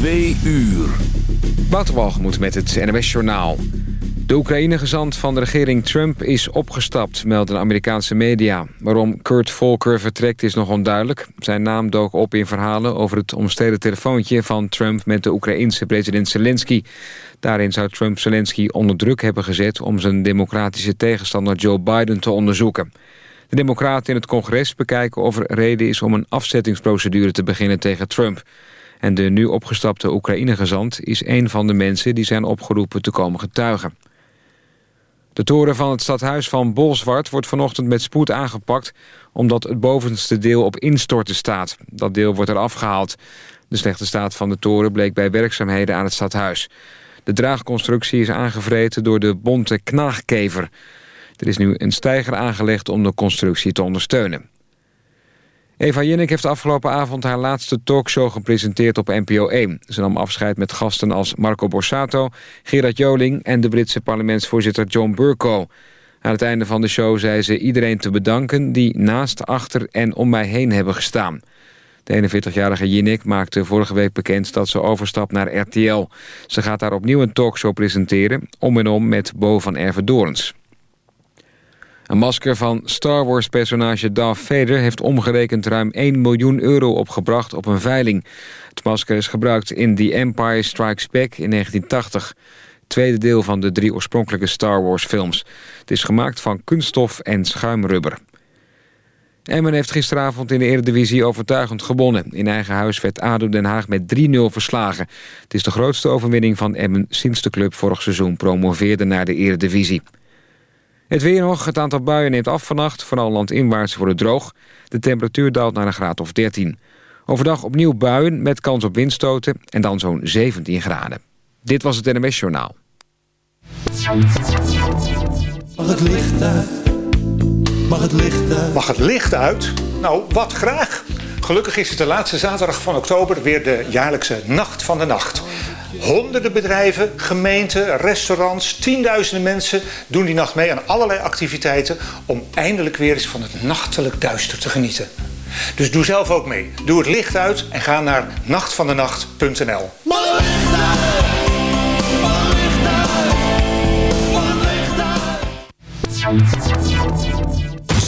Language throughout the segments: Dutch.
Twee uur. Waterwalgemoed met het NWS Journaal. De Oekraïne-gezant van de regering Trump is opgestapt, melden Amerikaanse media. Waarom Kurt Volker vertrekt is nog onduidelijk. Zijn naam dook op in verhalen over het omstreden telefoontje van Trump met de Oekraïense president Zelensky. Daarin zou Trump Zelensky onder druk hebben gezet om zijn democratische tegenstander Joe Biden te onderzoeken. De democraten in het congres bekijken of er reden is om een afzettingsprocedure te beginnen tegen Trump. En de nu opgestapte Oekraïne-gezant is een van de mensen die zijn opgeroepen te komen getuigen. De toren van het stadhuis van Bolsward wordt vanochtend met spoed aangepakt... omdat het bovenste deel op instorten staat. Dat deel wordt er afgehaald. De slechte staat van de toren bleek bij werkzaamheden aan het stadhuis. De draagconstructie is aangevreten door de bonte knaagkever. Er is nu een steiger aangelegd om de constructie te ondersteunen. Eva Jinnik heeft afgelopen avond haar laatste talkshow gepresenteerd op NPO 1. Ze nam afscheid met gasten als Marco Borsato, Gerard Joling... en de Britse parlementsvoorzitter John Burko. Aan het einde van de show zei ze iedereen te bedanken... die naast, achter en om mij heen hebben gestaan. De 41-jarige Jinnik maakte vorige week bekend dat ze overstapt naar RTL. Ze gaat daar opnieuw een talkshow presenteren... om en om met Bo van Ervedorens. Een masker van Star Wars-personage Darth Vader... heeft omgerekend ruim 1 miljoen euro opgebracht op een veiling. Het masker is gebruikt in The Empire Strikes Back in 1980. Tweede deel van de drie oorspronkelijke Star Wars-films. Het is gemaakt van kunststof en schuimrubber. Emmen heeft gisteravond in de Eredivisie overtuigend gewonnen. In eigen huis werd ADO Den Haag met 3-0 verslagen. Het is de grootste overwinning van Emmen sinds de club vorig seizoen promoveerde naar de Eredivisie. Het weer nog, het aantal buien neemt af vannacht. Vooral landinwaarts wordt het droog. De temperatuur daalt naar een graad of 13. Overdag opnieuw buien met kans op windstoten en dan zo'n 17 graden. Dit was het NMS Journaal. Mag het licht uit? Mag het licht uit? Mag het licht uit? Nou, wat graag. Gelukkig is het de laatste zaterdag van oktober weer de jaarlijkse Nacht van de Nacht. Honderden bedrijven, gemeenten, restaurants, tienduizenden mensen doen die nacht mee aan allerlei activiteiten om eindelijk weer eens van het nachtelijk duister te genieten. Dus doe zelf ook mee. Doe het licht uit en ga naar nachtvandenacht.nl.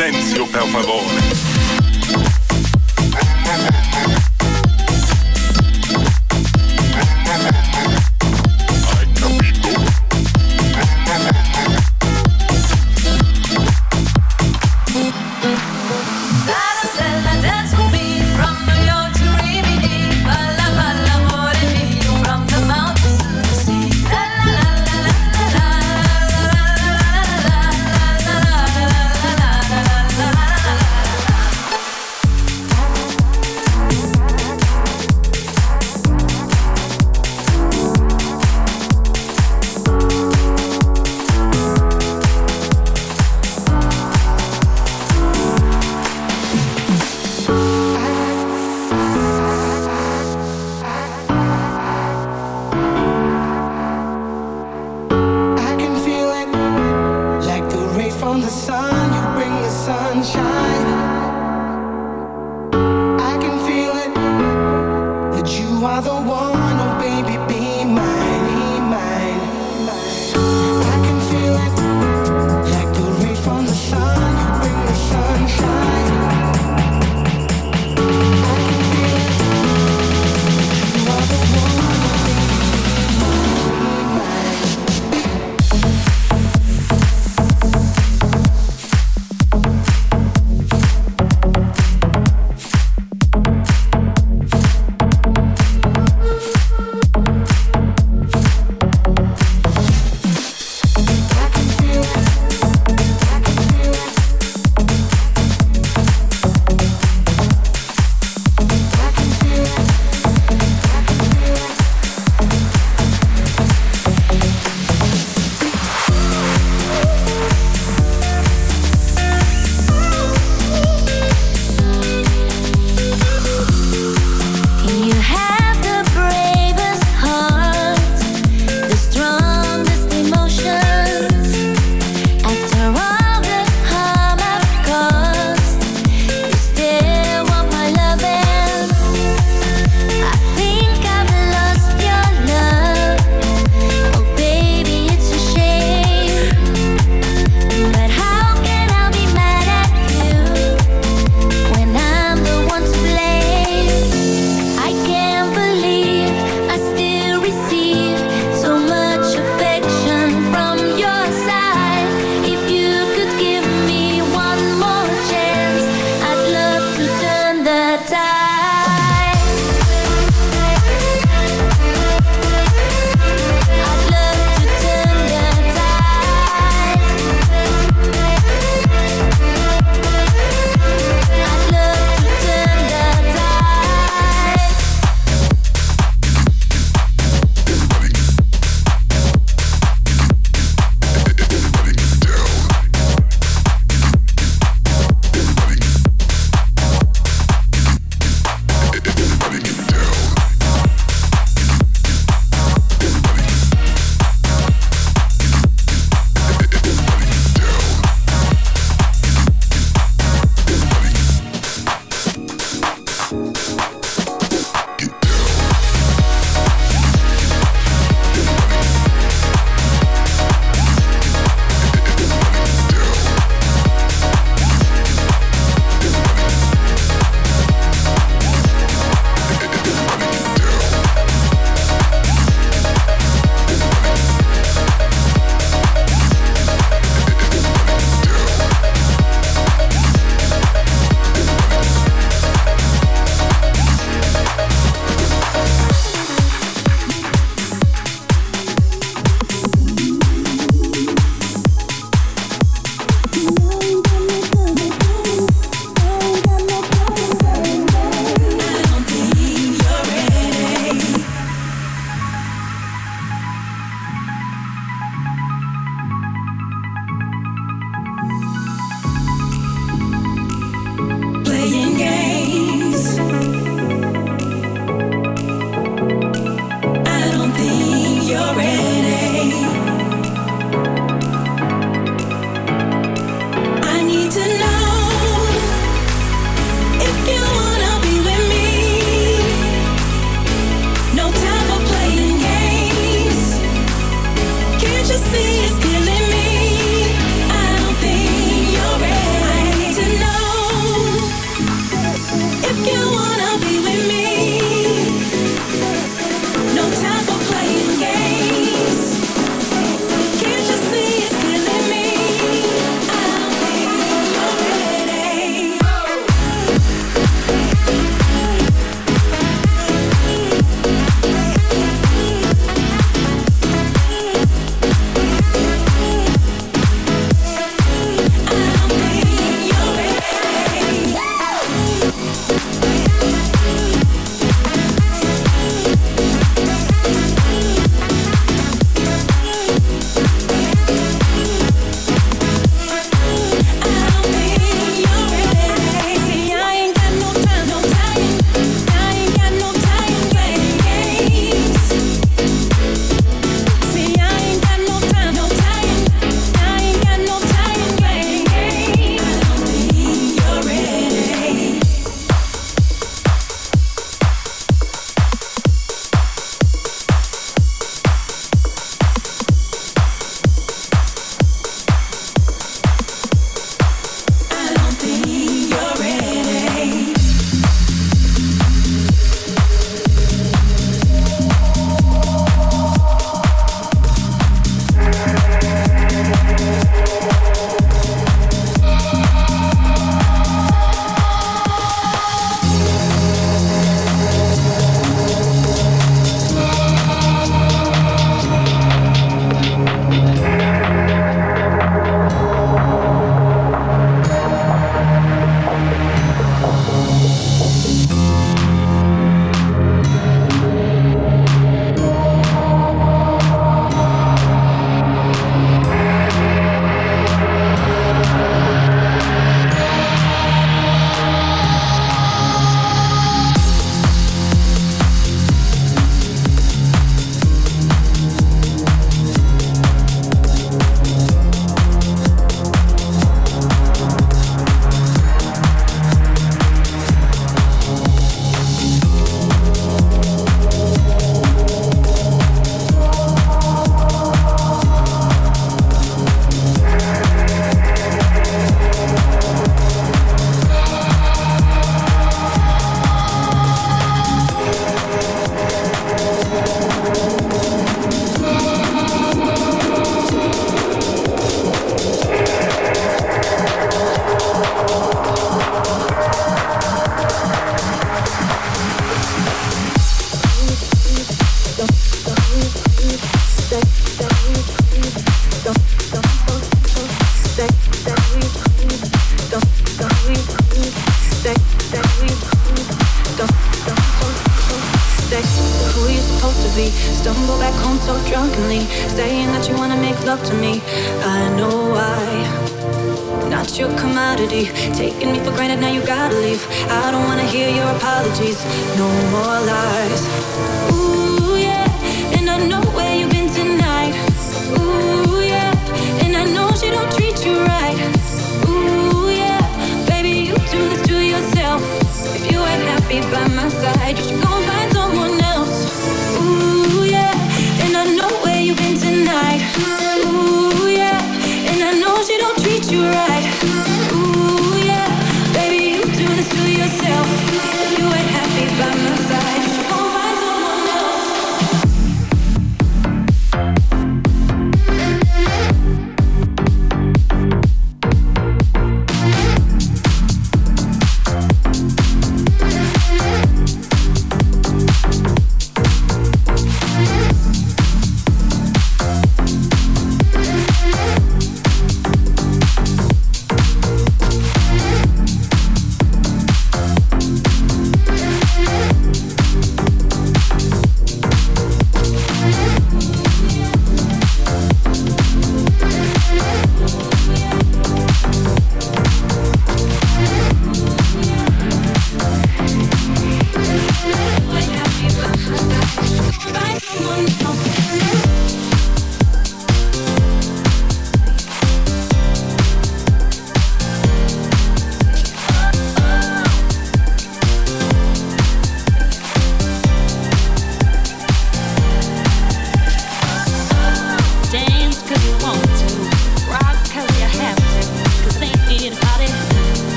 Silenzio, per favore.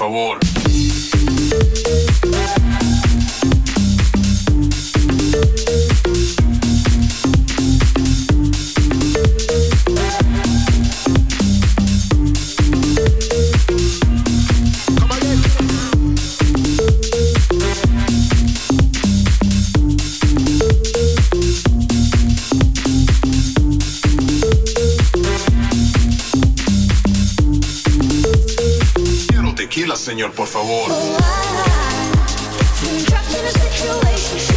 Favor. señor, por favor. Oh, I, I,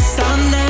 Sunday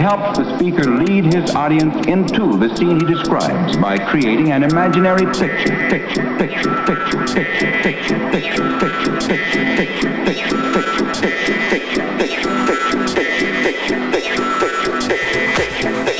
helps the speaker lead his audience into the scene he describes by creating an imaginary picture, picture, picture, picture, picture, picture, picture, picture, picture, picture, picture, picture, picture, picture, picture, picture, picture, picture, picture, Tot